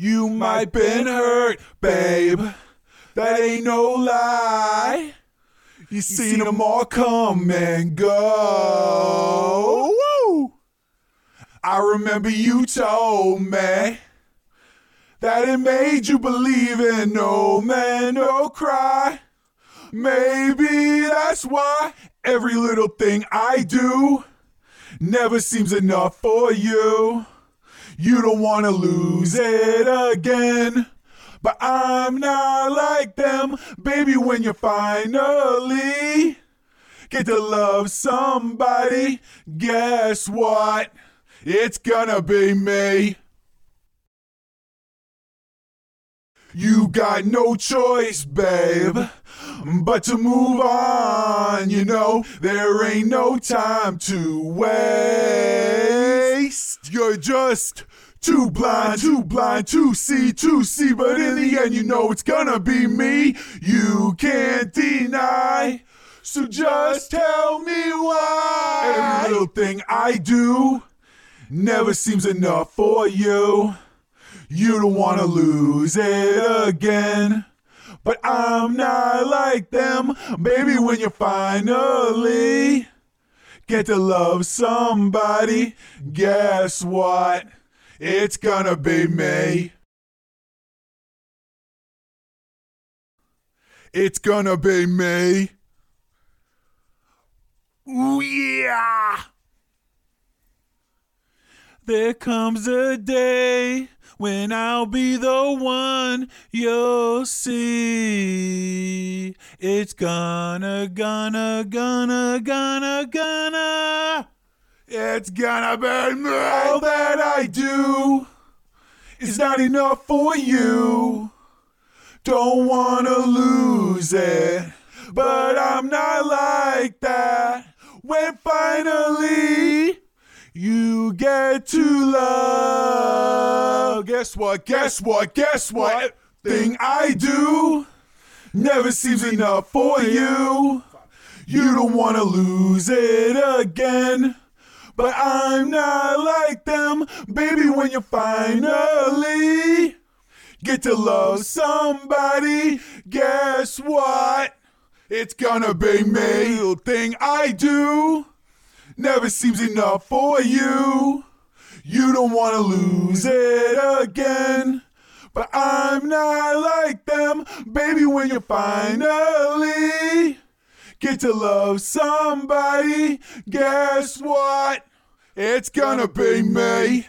You might been hurt, babe. That ain't no lie. You seen them all come and go. Woo! I remember you told me that it made you believe in no man, no cry. Maybe that's why every little thing I do never seems enough for you. You don't want to lose it again. But I'm not like them, baby, when you finally get to love somebody, guess what? It's gonna be me. You got no choice, babe, but to move on. You know, there ain't no time to waste. You're just too blind, too blind to see, to see. But in the end, you know it's gonna be me. You can't deny. So just tell me why. Every little thing I do never seems enough for you. You don't wanna lose it again. But I'm not like them, baby, when you finally get to love somebody, guess what? It's gonna be me. It's gonna be me. Ooh, yeah! There comes a day when I'll be the one you'll see. It's gonna, gonna, gonna, gonna, gonna. It's gonna be me. All that I do is not enough for you. Don't wanna lose it, but I'm not like that. When finally get to love. Guess what? Guess what? Guess what? Thing I do never seems enough for you. You don't want to lose it again. But I'm not like them, baby, when you finally get to love somebody. Guess what? It's gonna be me. Little thing I do never seems enough for you. You don't want to lose it again. But I'm not like them, baby, when you finally get to love somebody. Guess what? It's gonna be me.